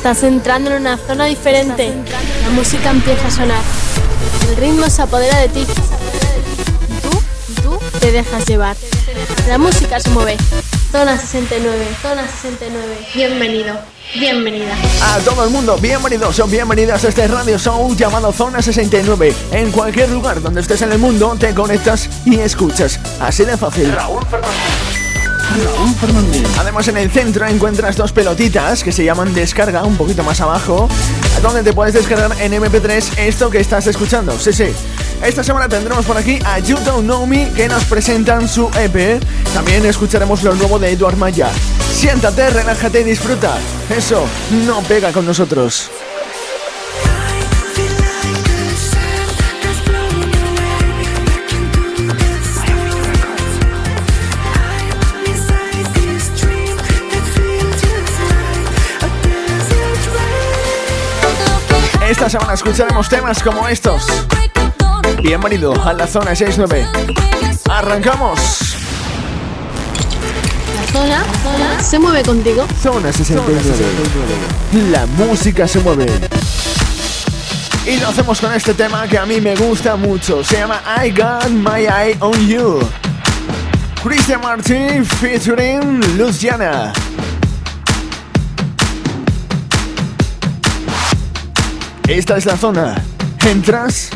Estás entrando en una zona diferente. La música empieza a sonar. El ritmo se apodera de ti. Tú, tú te dejas llevar. La música se mueve. Zona 69, zona 69. Bienvenido, bienvenida. A todo el mundo, bienvenidos o bienvenidas a este radio show llamado Zona 69. En cualquier lugar donde estés en el mundo, te conectas y escuchas. Así de fácil. Raúl Fernández. Además en el centro encuentras dos pelotitas que se llaman descarga un poquito más abajo, donde te puedes descargar en MP3 esto que estás escuchando. Sí, sí. Esta semana tendremos por aquí a You Don't Know Me que nos presentan su EP. También escucharemos lo nuevo de Eduard Maya. Siéntate, relájate y disfruta. Eso no pega con nosotros. Esta semana escucharemos temas como estos. Bienvenido a la zona 69. ¡Arrancamos! La zona, zona se mueve contigo. Zona 69. La música se mueve. Y lo hacemos con este tema que a mí me gusta mucho. Se llama I Got My Eye on You. Christian Martin featuring Luciana. Esta es la zona. Entras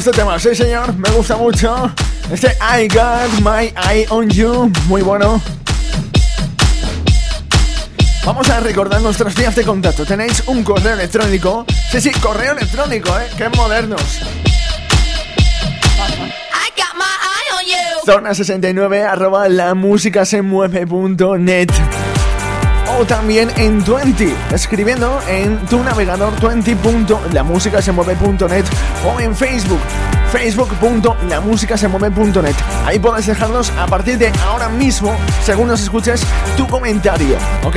este tema, sí señor, me gusta mucho. Este I Got My Eye on You, muy bueno. Vamos a recordar nuestras vías de contacto. Tenéis un correo electrónico. Sí, sí, correo electrónico, ¿eh? Qué modernos. Zona 69 arroba la música se mueve.net también en 20, escribiendo en tu navegador 20.lamusicasemueve.net o en Facebook facebook.lamusicasemueve.net. Ahí puedes dejarnos a partir de ahora mismo, según nos escuches, tu comentario, ¿ok?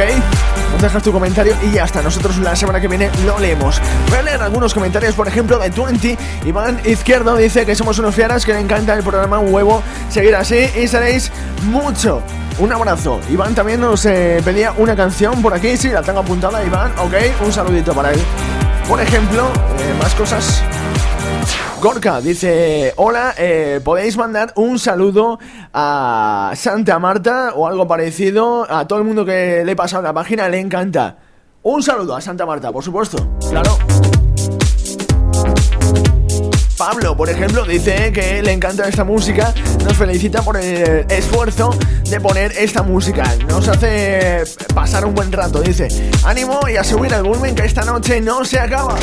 Nos dejas tu comentario y ya está. Nosotros la semana que viene lo leemos. Voy a leer algunos comentarios, por ejemplo, de 20. Iván Izquierdo dice que somos unos fieras, que le encanta el programa Un Huevo. Seguir así y seréis mucho. Un abrazo. Iván también nos eh, pedía una canción por aquí. Sí, la tengo apuntada, Iván. Ok, un saludito para él. Por ejemplo, eh, más cosas. Gorka dice, hola, eh, podéis mandar un saludo a Santa Marta o algo parecido. A todo el mundo que le he pasado la página le encanta. Un saludo a Santa Marta, por supuesto. Claro. Pablo, por ejemplo, dice que le encanta esta música, nos felicita por el esfuerzo de poner esta música, nos hace pasar un buen rato, dice, ánimo y a subir el volumen que esta noche no se acaba.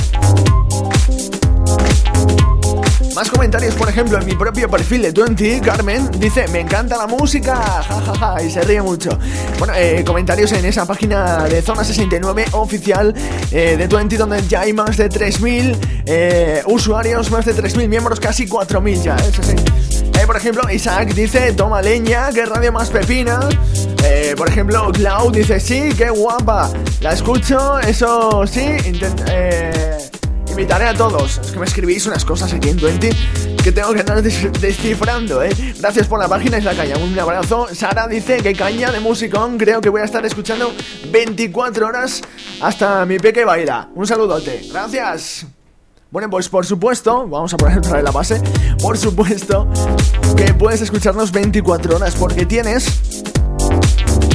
Más comentarios, por ejemplo, en mi propio perfil de Twenty, Carmen dice, me encanta la música, jajaja, y se ríe mucho. Bueno, eh, comentarios en esa página de Zona 69 oficial eh, de Twenty, donde ya hay más de 3.000 eh, usuarios, más de 3.000 miembros, casi 4.000 ya, eso sí. por ejemplo, Isaac dice, toma leña, qué radio más pepina. por ejemplo, Cloud dice, sí, qué guapa. La escucho, eso sí, intenta invitaré a todos. Es que me escribís unas cosas aquí en 20 que tengo que andar descifrando, ¿eh? Gracias por la página, es la caña. Un abrazo. Sara dice que caña de musicón. Creo que voy a estar escuchando 24 horas hasta mi peque baila. Un saludote. Gracias. Bueno, pues por supuesto, vamos a poner otra vez la base. Por supuesto que puedes escucharnos 24 horas porque tienes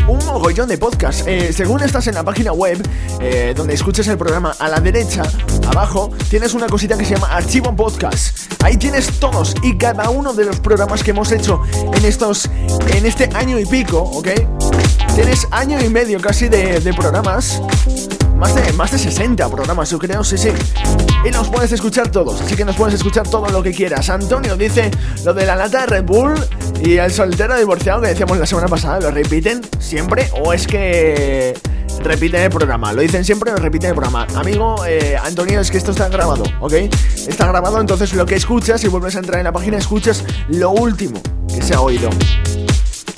un mogollón de podcasts. Eh, según estás en la página web eh, donde escuchas el programa, a la derecha, abajo, tienes una cosita que se llama Archivo Podcast. Ahí tienes todos y cada uno de los programas que hemos hecho en estos, en este año y pico, ¿ok? Tienes año y medio casi de, programas más de, más de 60 programas, yo creo, sí, sí. Y nos puedes escuchar todos, así que nos puedes escuchar todo lo que quieras. Antonio dice lo de la lata de Red Bull y el soltero divorciado que decíamos la semana pasada, ¿lo repiten siempre o es que repiten el programa? Lo dicen siempre o repiten el programa. Amigo eh, Antonio, es que esto está grabado, ¿ok? Está grabado, entonces lo que escuchas, si vuelves a entrar en la página, escuchas lo último que se ha oído.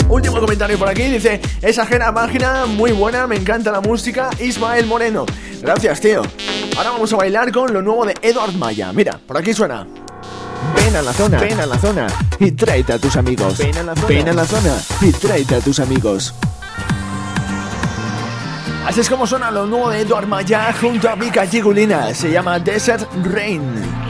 Último comentario por aquí, dice, esa ajena página, muy buena, me encanta la música, Ismael Moreno. Gracias, tío. Ahora vamos a bailar con lo nuevo de Edward Maya. Mira, por aquí suena. Ven a la zona, ven a la zona y tráete a tus amigos. Ven a la zona, ven a la zona y tráete a tus amigos. Así es como suena lo nuevo de Edward Maya junto a Mika Gigulina. Se llama Desert Rain.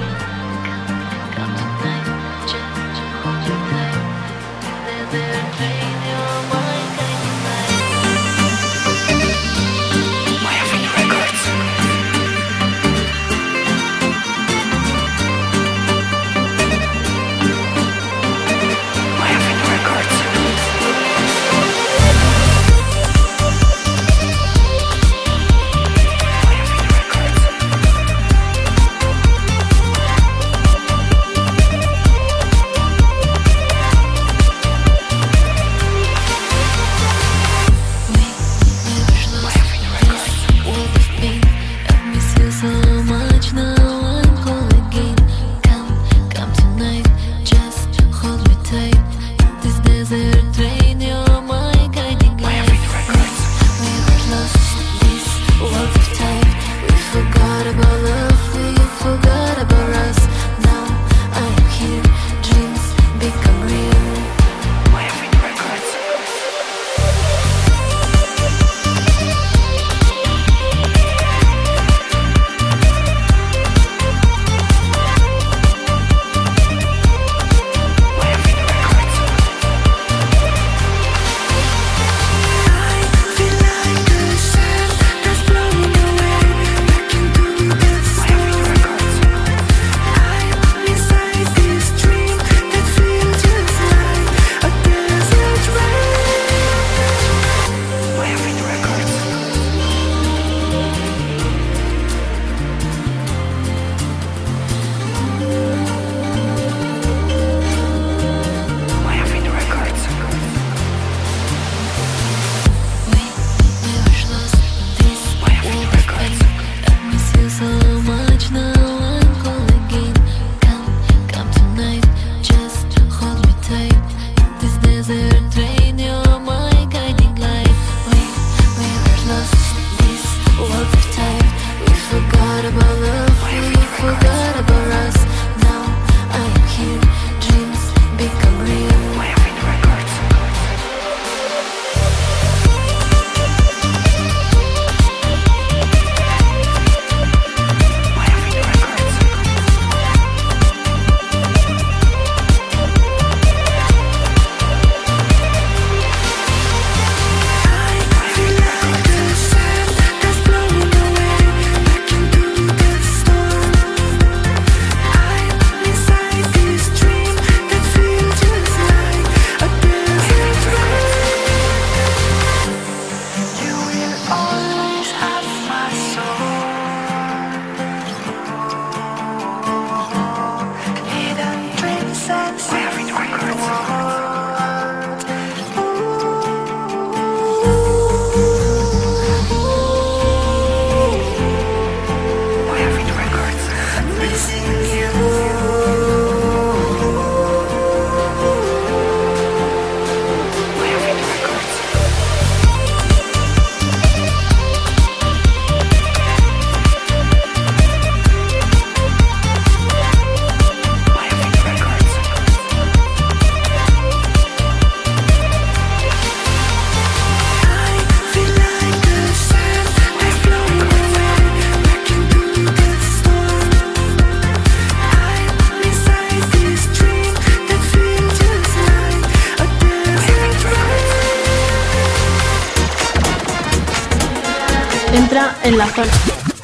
En la zona.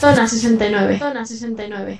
Zona 69. Zona 69.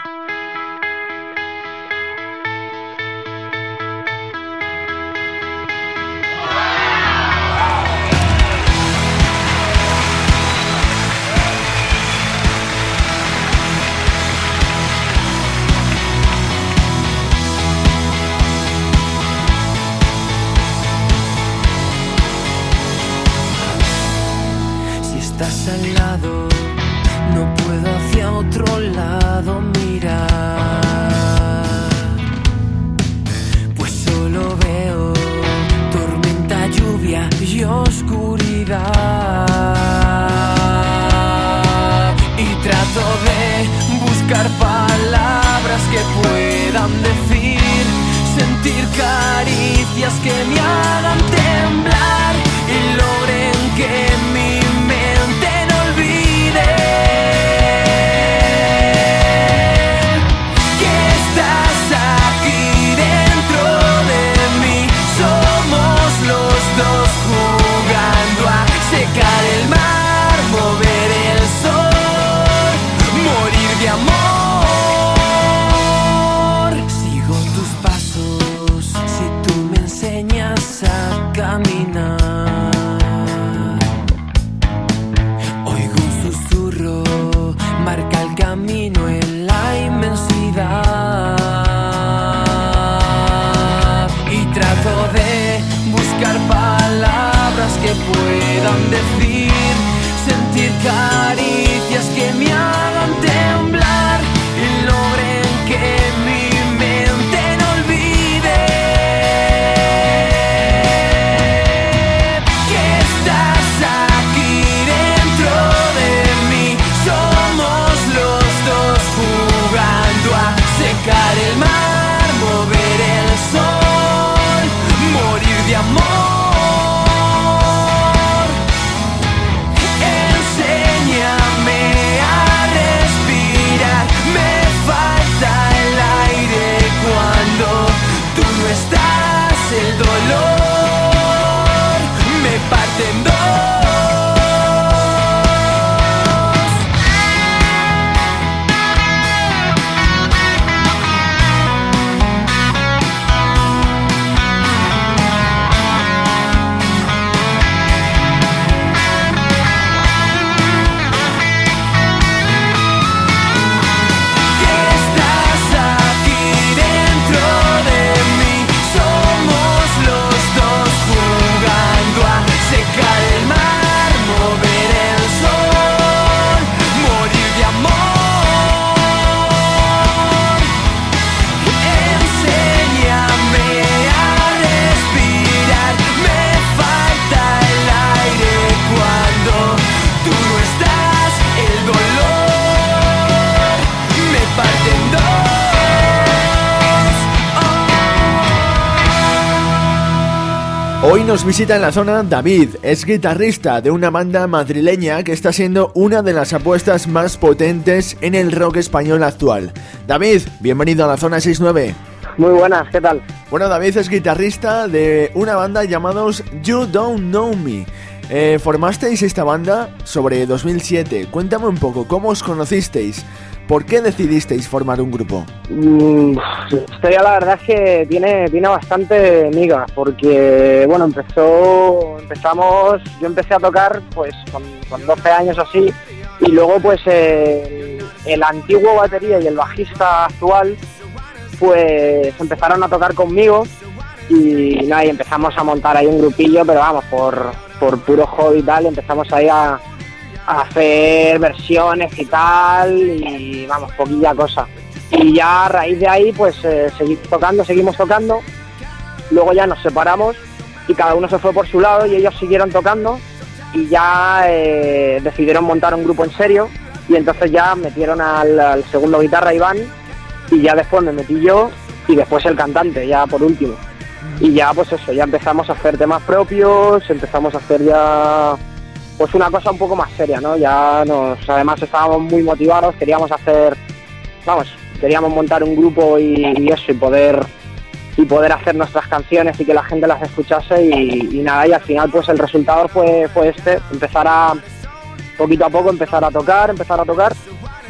decir, sentir cariño. Hoy nos visita en la zona David, es guitarrista de una banda madrileña que está siendo una de las apuestas más potentes en el rock español actual. David, bienvenido a la zona 69. Muy buenas, ¿qué tal? Bueno, David es guitarrista de una banda llamados You Don't Know Me. Eh, formasteis esta banda sobre 2007. Cuéntame un poco, ¿cómo os conocisteis? ¿Por qué decidisteis formar un grupo? Mm, historia la verdad es que tiene, tiene bastante miga, porque bueno, empezó, empezamos, yo empecé a tocar pues con, 12 años así, y luego pues el, antiguo batería y el bajista actual pues empezaron a tocar conmigo y nada, y empezamos a montar ahí un grupillo, pero vamos, por, por puro hobby y tal, empezamos ahí a hacer versiones y tal, y vamos, poquilla cosa. Y ya a raíz de ahí, pues eh, seguimos tocando, seguimos tocando, luego ya nos separamos y cada uno se fue por su lado y ellos siguieron tocando y ya eh, decidieron montar un grupo en serio y entonces ya metieron al, segundo guitarra Iván y ya después me metí yo y después el cantante, ya por último. Y ya pues eso, ya empezamos a hacer temas propios, empezamos a hacer ya pues una cosa un poco más seria, ¿no? Ya nos, además estábamos muy motivados, queríamos hacer, vamos, queríamos montar un grupo y, eso, y poder y poder hacer nuestras canciones y que la gente las escuchase y, nada, y al final pues el resultado fue, fue este, empezar a, poquito a poco empezar a tocar, empezar a tocar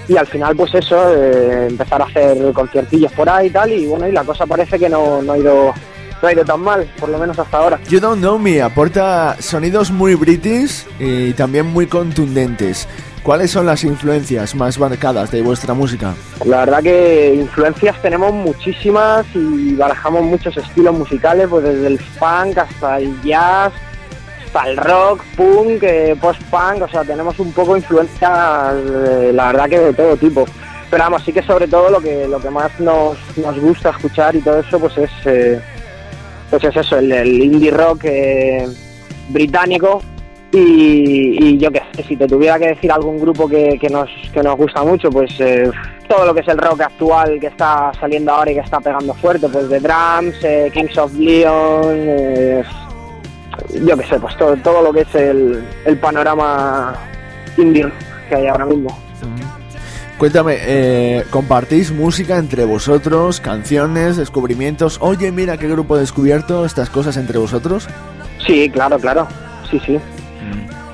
y al final pues eso, eh, empezar a hacer conciertillos por ahí y tal y bueno, y la cosa parece que no, no ha ido no ha ido tan mal, por lo menos hasta ahora. You Don't Know Me aporta sonidos muy british y también muy contundentes. ¿Cuáles son las influencias más marcadas de vuestra música? La verdad que influencias tenemos muchísimas y barajamos muchos estilos musicales, pues desde el funk hasta el jazz, hasta el rock, punk, eh, post-punk, o sea, tenemos un poco influencias, eh, la verdad que de todo tipo. Pero vamos, sí que sobre todo lo que lo que más nos, nos gusta escuchar y todo eso, pues es, eh, pues es eso, el, indie rock británico, y, yo qué sé, si te tuviera que decir algún grupo que, nos, que nos gusta mucho, pues eh, todo lo que es el rock actual que está saliendo ahora y que está pegando fuerte, pues The Drums, eh, Kings of Leon, eh, yo qué sé, pues todo, todo lo que es el, el panorama indie que hay ahora mismo. Cuéntame, ¿compartís música entre vosotros, canciones, descubrimientos? Oye, mira qué grupo he descubierto, estas cosas entre vosotros. Sí, claro, claro, sí, sí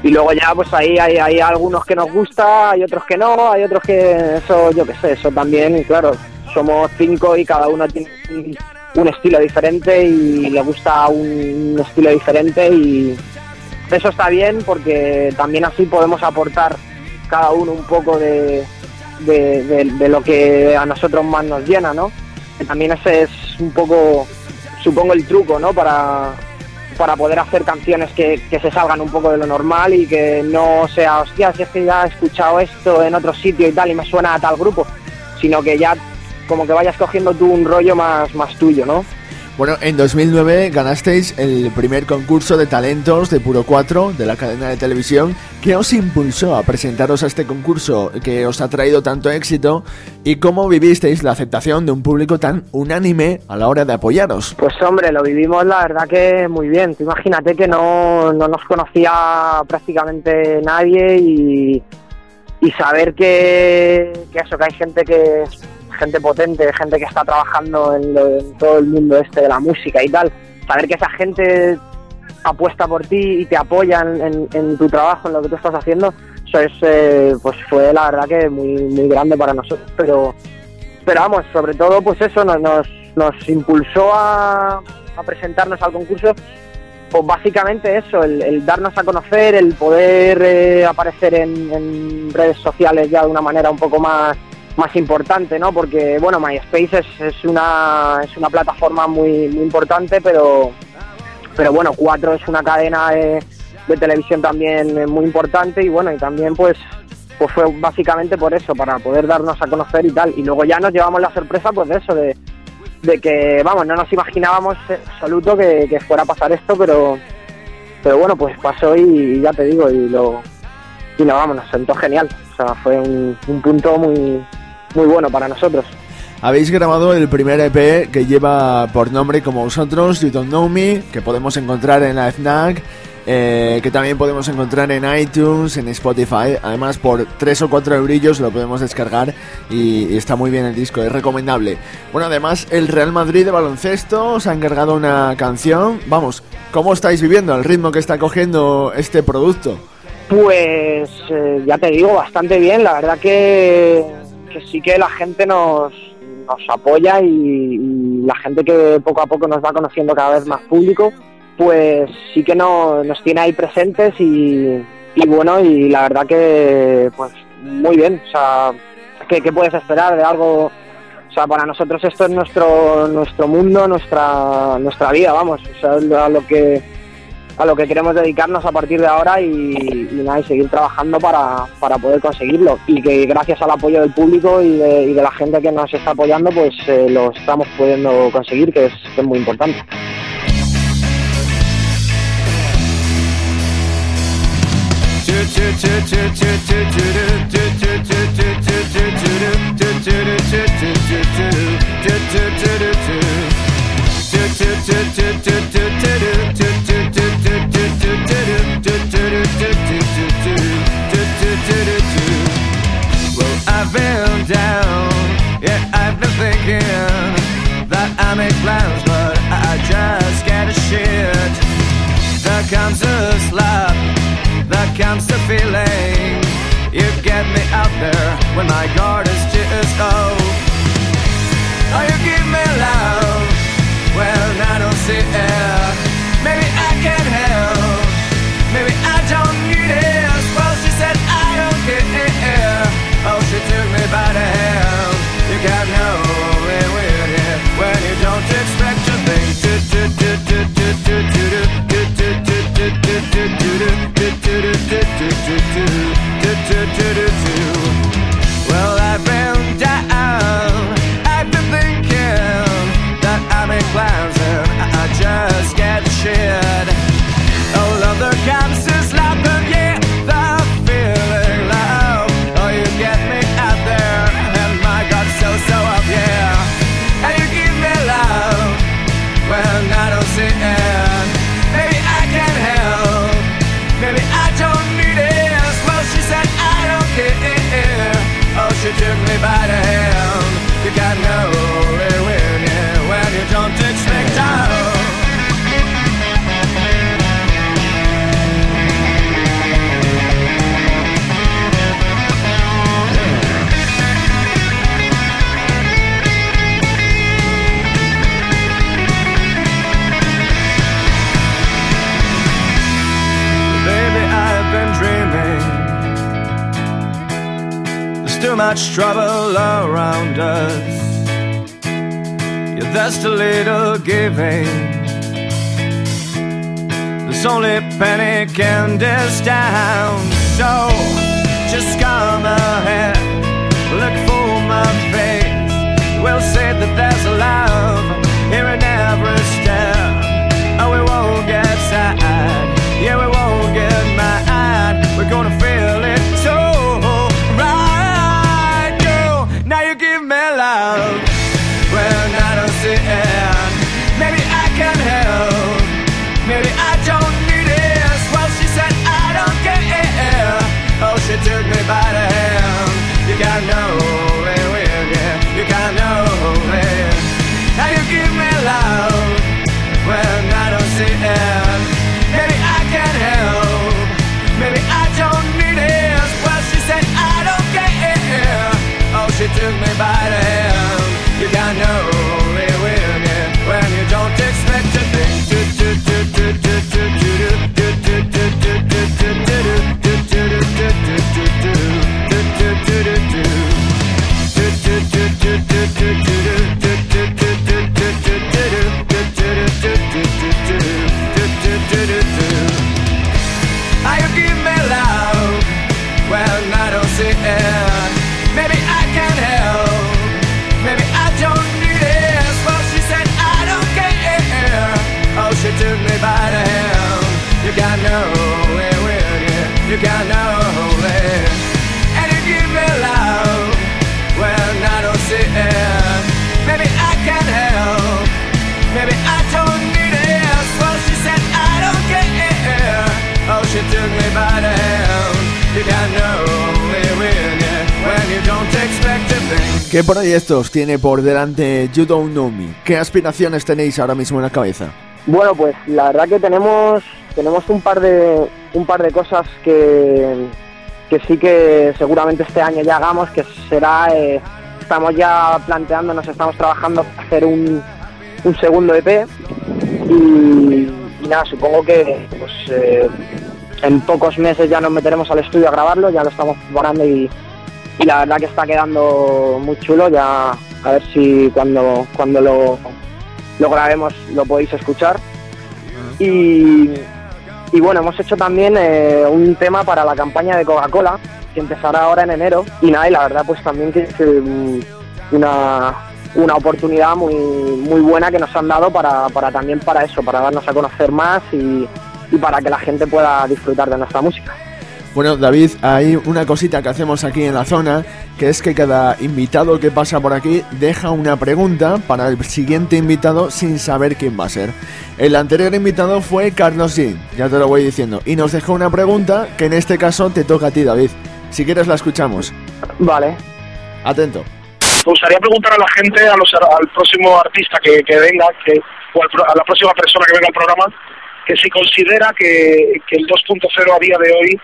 y luego ya pues ahí hay, hay algunos que nos gusta, hay otros que no, hay otros que eso yo qué sé, eso también, claro, somos cinco y cada uno tiene un estilo diferente y le gusta un estilo diferente y eso está bien porque también así podemos aportar cada uno un poco de, de, lo que a nosotros más nos llena, ¿no? también ese es un poco, supongo, el truco, ¿no? Para, para poder hacer canciones que, se salgan un poco de lo normal y que no sea, hostia, si es que ya he escuchado esto en otro sitio y tal y me suena a tal grupo, sino que ya como que vayas cogiendo tú un rollo más, más tuyo, ¿no? Bueno, en 2009 ganasteis el primer concurso de talentos de Puro 4 de la cadena de televisión. ¿Qué os impulsó a presentaros a este concurso que os ha traído tanto éxito? ¿Y cómo vivisteis la aceptación de un público tan unánime a la hora de apoyaros? Pues hombre, lo vivimos la verdad que muy bien. imagínate que no, no nos conocía prácticamente nadie y, y saber que eso, que hay gente que gente potente, gente que está trabajando en, todo el mundo este de la música y tal, saber que esa gente apuesta por ti y te apoya en, tu trabajo, en lo que tú estás haciendo, eso es, eh, pues fue la verdad que muy, muy grande para nosotros, pero, pero vamos, sobre todo pues eso nos, nos, impulsó a, presentarnos al concurso pues básicamente eso, el, darnos a conocer, el poder eh, aparecer en, en, redes sociales ya de una manera un poco más más importante, ¿no? Porque, bueno, MySpace es, una, es una plataforma muy, muy importante, pero, pero bueno, Cuatro es una cadena de, televisión también muy importante y bueno, y también pues pues fue básicamente por eso, para poder darnos a conocer y tal. Y luego ya nos llevamos la sorpresa pues de eso, de, que, vamos, no nos imaginábamos en absoluto que, fuera a pasar esto, pero, pero bueno, pues pasó y, ya te digo, y lo, y no, vamos, nos sentó genial. O sea, fue un punto muy, muy bueno para nosotros. Habéis grabado el primer EP que lleva por nombre como vosotros, You Don't Know Me, que podemos encontrar en la FNAC, eh, que también podemos encontrar en iTunes, en Spotify. Además, por 3 o 4 eurillos lo podemos descargar y, está muy bien el disco, es recomendable. Bueno, además, el Real Madrid de baloncesto os ha encargado una canción. Vamos, ¿cómo estáis viviendo el ritmo que está cogiendo este producto? Pues eh, ya te digo, bastante bien. La verdad que que sí que la gente nos, nos apoya y, la gente que poco a poco nos va conociendo cada vez más público, pues sí que no, nos tiene ahí presentes y, bueno, y la verdad que pues muy bien, o sea, ¿qué, ¿qué, puedes esperar de algo? O sea, para nosotros esto es nuestro nuestro mundo, nuestra nuestra vida, vamos, o sea, lo que a lo que queremos dedicarnos a partir de ahora y, nada, y seguir trabajando para, poder conseguirlo. Y que gracias al apoyo del público y de, la gente que nos está apoyando, pues eh, lo estamos pudiendo conseguir, que es, que es muy importante. Thinking that I make plans, but I just get a shit. There comes a slap that cancer feeling. You get me out there when my guard is just low. Oh, you give me love well, I don't see it. Much trouble around us. Yeah, there's too little giving. There's only panic in this town. So just come ahead, ¿Qué proyectos tiene por delante You Don't Know Me? ¿Qué aspiraciones tenéis ahora mismo en la cabeza? Bueno, pues la verdad que tenemos tenemos un par de un par de cosas que, que sí que seguramente este año ya hagamos, que será eh, estamos ya planteándonos, estamos trabajando hacer un, un segundo EP y, y nada, supongo que pues eh, en pocos meses ya nos meteremos al estudio a grabarlo, ya lo estamos preparando y, y la verdad que está quedando muy chulo, ya a ver si cuando, cuando lo, lo grabemos lo podéis escuchar. Y, y bueno, hemos hecho también eh, un tema para la campaña de Coca-Cola, que empezará ahora en enero. Y nada, y la verdad pues también que es eh, una, una oportunidad muy, muy buena que nos han dado para, para también para eso, para darnos a conocer más y, y para que la gente pueda disfrutar de nuestra música. Bueno, David, hay una cosita que hacemos aquí en la zona, que es que cada invitado que pasa por aquí deja una pregunta para el siguiente invitado sin saber quién va a ser. El anterior invitado fue Carlos G, ya te lo voy diciendo, y nos dejó una pregunta que en este caso te toca a ti, David. Si quieres la escuchamos. Vale. Atento. Me gustaría preguntar a la gente, a los, al próximo artista que, que venga, que, o al a la próxima persona que venga al programa, que si considera que, que el 2.0 a día de hoy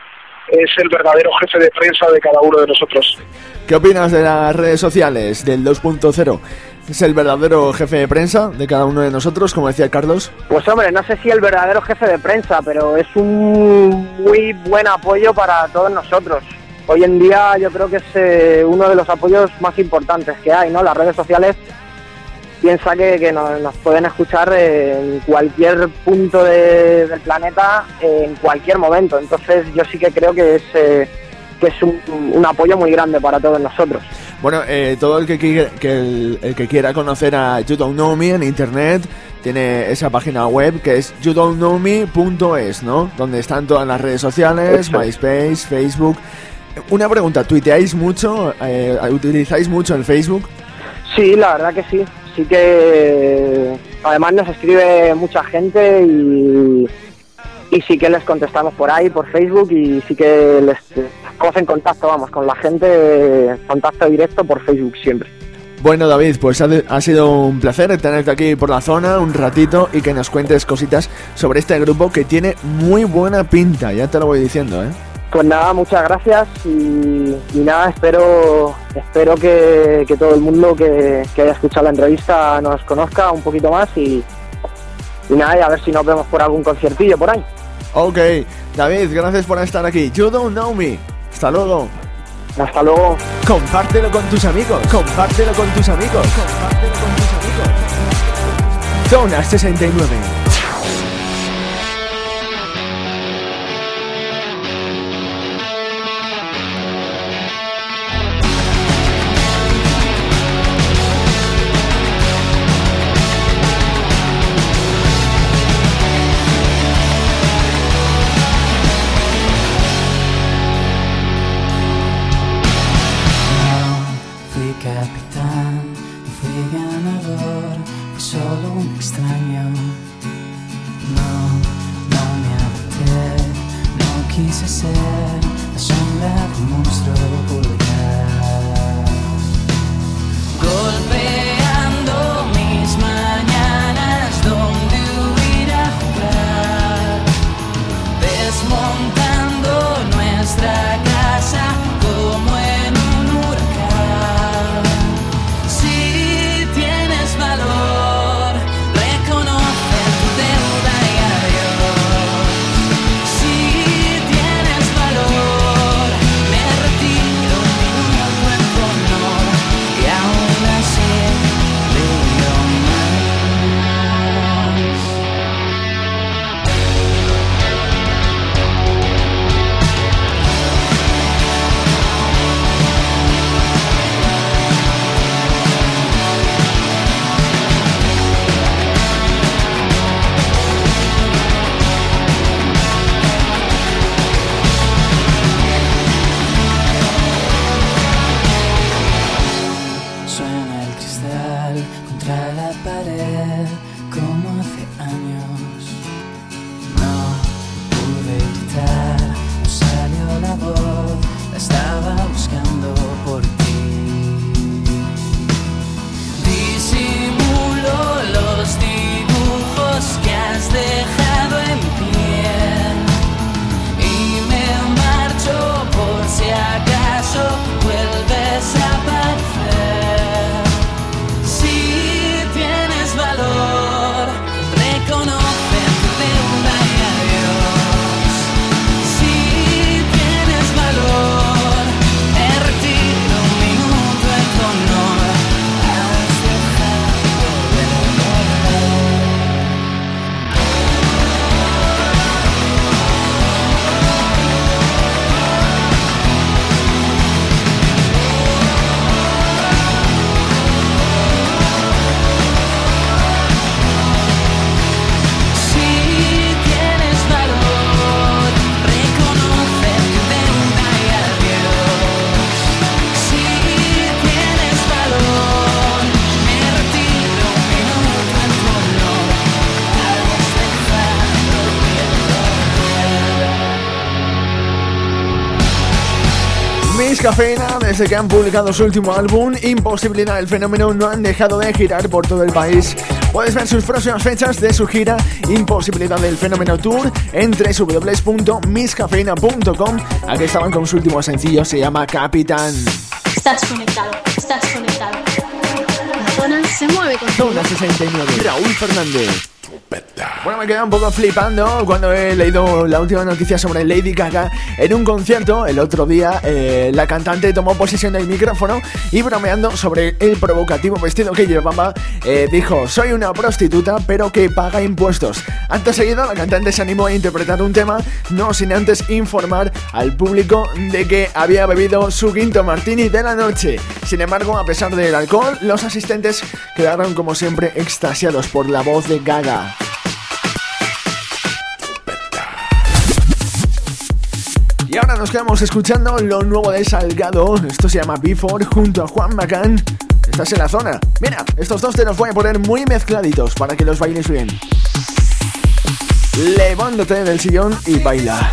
es el verdadero jefe de prensa de cada uno de nosotros. ¿Qué opinas de las redes sociales del 2.0? ¿Es el verdadero jefe de prensa de cada uno de nosotros, como decía Carlos? Pues hombre, no sé si el verdadero jefe de prensa, pero es un muy buen apoyo para todos nosotros. Hoy en día yo creo que es eh, uno de los apoyos más importantes que hay, ¿no? Las redes sociales piensa que, que nos, nos pueden escuchar en cualquier punto de- del planeta, en cualquier momento. Entonces yo sí que creo que es, eh, que es un, un apoyo muy grande para todos nosotros. Bueno, eh, todo el que, quiera, que el, el que quiera conocer a You Don't Know Me en internet tiene esa página web que es youdon'tknowme.es, ¿no? Donde están todas las redes sociales, Eso. MySpace, Facebook. Una pregunta, ¿tuiteáis mucho? Eh, ¿Utilizáis mucho el Facebook? Sí, la verdad que sí. Sí que además nos escribe mucha gente y, y sí que les contestamos por ahí, por Facebook y sí que les estamos en contacto, vamos, con la gente, contacto directo por Facebook siempre. Bueno, David, pues ha, ha sido un placer tenerte aquí por la zona un ratito y que nos cuentes cositas sobre este grupo que tiene muy buena pinta, ya te lo voy diciendo, ¿eh? Pues nada, muchas gracias y, y nada, espero espero que, que todo el mundo que, que haya escuchado la entrevista nos conozca un poquito más y, y nada, y a ver si nos vemos por algún conciertillo por ahí. Ok, David, gracias por estar aquí. You Don't Know Me. Hasta luego. Hasta luego. Compártelo con tus amigos. Compártelo con tus amigos. Compártelo con tus amigos. Zona 69. Cafeína, desde que han publicado su último álbum, Imposibilidad el fenómeno, no han dejado de girar por todo el país Puedes ver sus próximas fechas de su gira Imposibilidad del Fenómeno Tour en www.miscafeina.com. Aquí estaban con su último sencillo, se llama Capitán. Estás conectado, estás conectado. La zona se mueve con Zona 69, Raúl Fernández. Bueno, me quedé un poco flipando cuando he leído la última noticia sobre Lady Gaga. En un concierto el otro día, eh, la cantante tomó posesión del micrófono y bromeando sobre el provocativo vestido que llevaba, eh, dijo, soy una prostituta pero que paga impuestos. Antes seguido, la cantante se animó a interpretar un tema, no sin antes informar al público de que había bebido su quinto martini de la noche. Sin embargo, a pesar del alcohol, los asistentes quedaron como siempre extasiados por la voz de Gaga. Y ahora nos quedamos escuchando lo nuevo de Salgado. Esto se llama Before junto a Juan Macán. Estás en la zona. Mira, estos dos te los voy a poner muy mezcladitos para que los bailes bien. Levántate del sillón y baila.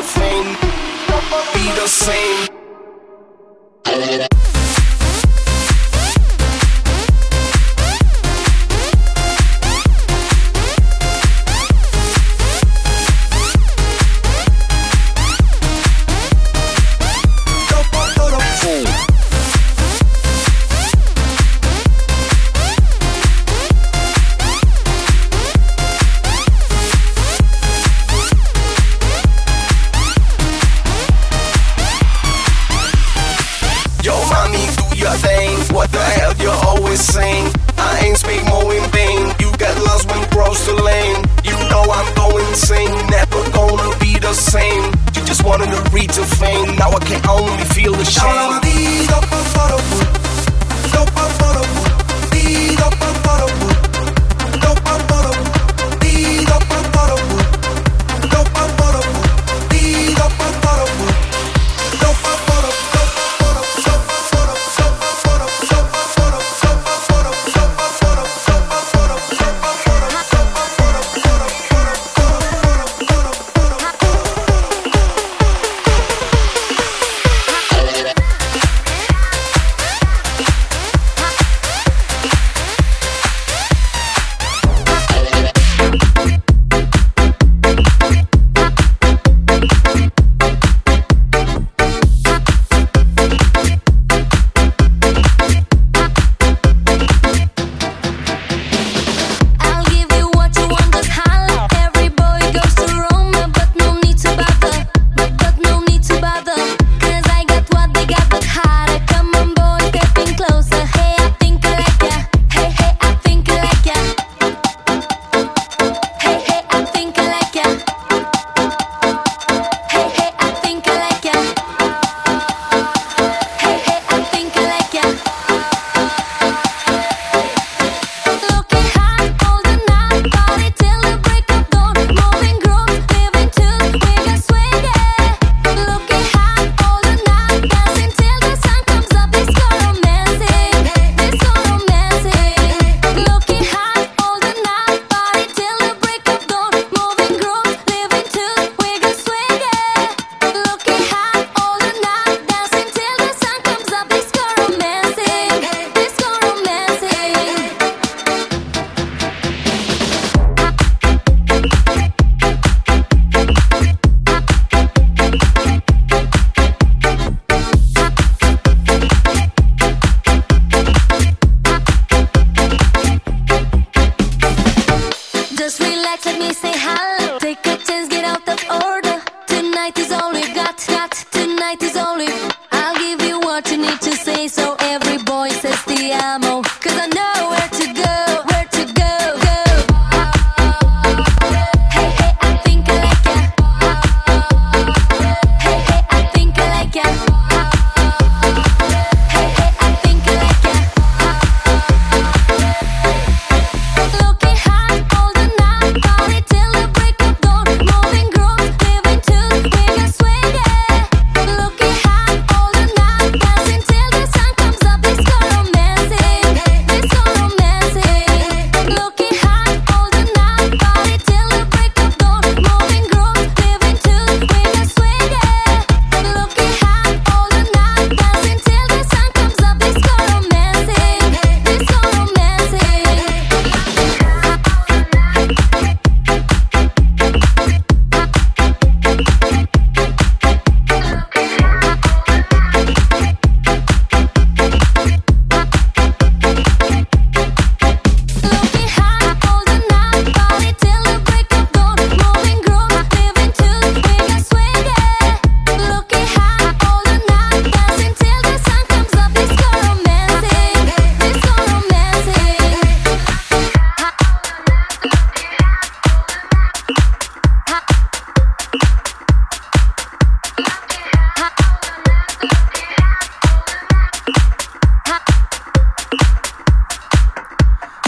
A fame. Be the same. I know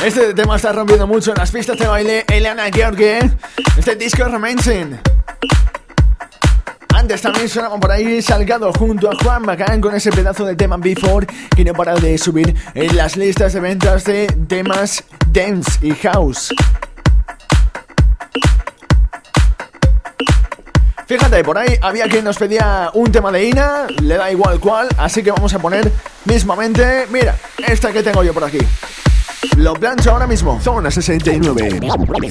Este tema está rompiendo mucho en las pistas de baile. Eliana George, este disco es Romancing. Antes también sonaba por ahí Salgado junto a Juan Bacán con ese pedazo de tema Before que no para de subir en las listas de ventas de temas dance y house. Fíjate, por ahí había quien nos pedía un tema de Ina, le da igual cuál, así que vamos a poner mismamente, mira, esta que tengo yo por aquí. Lo plancho ahora mismo. Zona 69.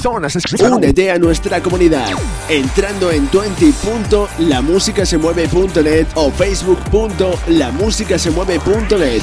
Zona 69. Únete a nuestra comunidad entrando en 20.lamusicasemueve.net o facebook.lamusicasemueve.net.